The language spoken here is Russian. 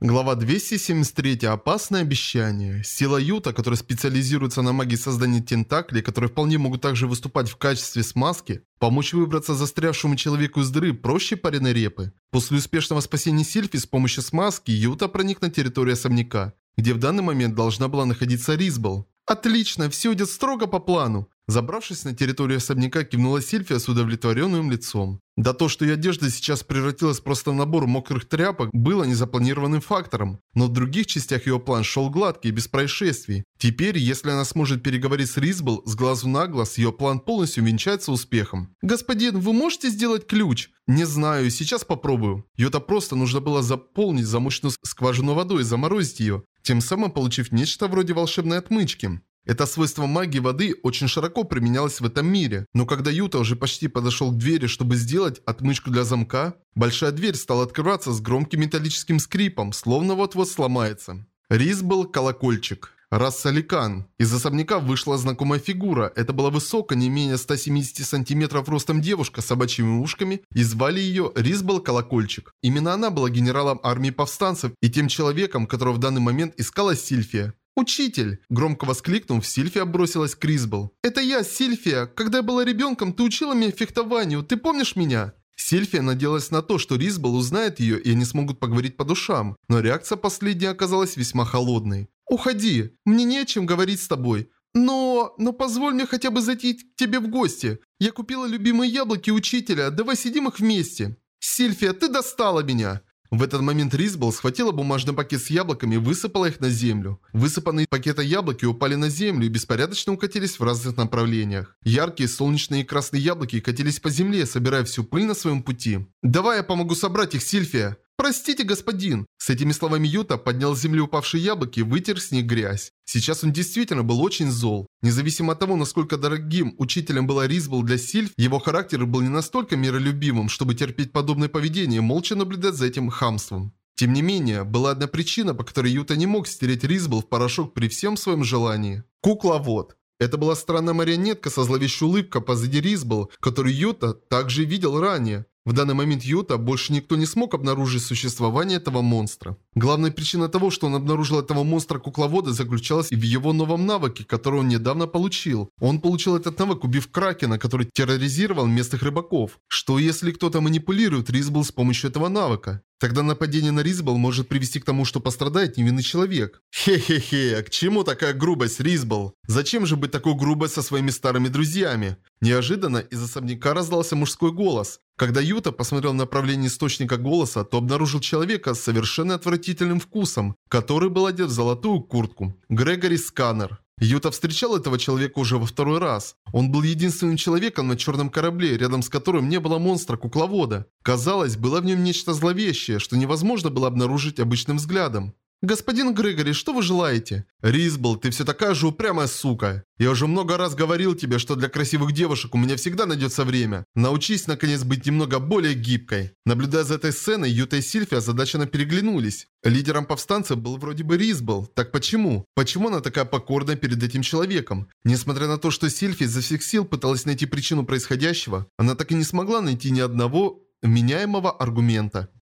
Глава 273. Опасное обещание. Сила Юта, которая специализируется на магии создания тентаклей, которые вполне могут также выступать в качестве смазки, помочь выбраться застрявшему человеку из дыры проще пареной репы. После успешного спасения Сильфи с помощью смазки Юта проник на территорию особняка, где в данный момент должна была находиться Ризбл. «Отлично, все идет строго по плану. Забравшись на территорию особняка, кивнула Сильфия с удовлетворенным лицом. Да то, что ее одежда сейчас превратилась просто в набор мокрых тряпок, было незапланированным фактором. Но в других частях ее план шел гладкий без происшествий. Теперь, если она сможет переговорить с Ризбл с глазу на глаз, ее план полностью венчается успехом. «Господин, вы можете сделать ключ?» «Не знаю, сейчас попробую». Ее-то просто нужно было заполнить замочную скважину водой и заморозить ее, тем самым получив нечто вроде волшебной отмычки. Это свойство магии воды очень широко применялось в этом мире, но когда Юта уже почти подошел к двери, чтобы сделать отмычку для замка, большая дверь стала открываться с громким металлическим скрипом, словно вот-вот сломается. Рис был колокольчик. Рассаликан. Из особняка вышла знакомая фигура. Это была высокая, не менее 170 сантиметров ростом девушка с собачьими ушками, и звали ее Ризбал Колокольчик. Именно она была генералом армии повстанцев и тем человеком, которого в данный момент искала Сильфия. «Учитель!» – громко воскликнув, Сильфия бросилась к Ризбл. «Это я, Сильфия! Когда я была ребенком, ты учила меня фехтованию, ты помнишь меня?» Сильфия надеялась на то, что Ризбл узнает ее и они смогут поговорить по душам, но реакция последней оказалась весьма холодной. «Уходи, мне не о чем говорить с тобой. Но... но позволь мне хотя бы зайти к тебе в гости. Я купила любимые яблоки учителя, давай сидим их вместе». «Сильфия, ты достала меня!» В этот момент Ризбол схватила бумажный пакет с яблоками и высыпала их на землю. Высыпанные пакеты яблоки упали на землю и беспорядочно укатились в разных направлениях. Яркие солнечные и красные яблоки катились по земле, собирая всю пыль на своем пути. «Давай я помогу собрать их, Сильфия!» «Простите, господин!» С этими словами Юта поднял с земли упавшие яблоки и вытер с них грязь. Сейчас он действительно был очень зол. Независимо от того, насколько дорогим учителем была Ризбл для Сильф, его характер был не настолько миролюбимым, чтобы терпеть подобное поведение и молча наблюдать за этим хамством. Тем не менее, была одна причина, по которой Юта не мог стереть Ризбл в порошок при всем своем желании. Кукловод. Это была странная марионетка со зловещей улыбкой позади Ризбл, которую Юта также видел ранее. В данный момент Юта больше никто не смог обнаружить существование этого монстра. Главная причина того, что он обнаружил этого монстра-кукловода, заключалась в его новом навыке, который он недавно получил. Он получил этот навык, убив Кракена, который терроризировал местных рыбаков. Что если кто-то манипулирует Ризбл с помощью этого навыка? Тогда нападение на Ризбл может привести к тому, что пострадает невинный человек. Хе-хе-хе, к чему такая грубость, Ризбл? Зачем же быть такой грубой со своими старыми друзьями? Неожиданно из особняка раздался мужской голос. Когда Юта посмотрел в направлении источника голоса, то обнаружил человека с совершенно отвратительным вкусом, который был одет в золотую куртку. Грегори Сканер. Юта встречал этого человека уже во второй раз. Он был единственным человеком на черном корабле, рядом с которым не было монстра-кукловода. Казалось, было в нем нечто зловещее, что невозможно было обнаружить обычным взглядом. «Господин Грегори, что вы желаете?» «Ризбл, ты все такая же упрямая сука. Я уже много раз говорил тебе, что для красивых девушек у меня всегда найдется время. Научись, наконец, быть немного более гибкой». Наблюдая за этой сценой, Юта и Сильфи озадаченно переглянулись. Лидером повстанцев был вроде бы Ризбл. Так почему? Почему она такая покорная перед этим человеком? Несмотря на то, что Сильфи изо всех сил пыталась найти причину происходящего, она так и не смогла найти ни одного вменяемого аргумента.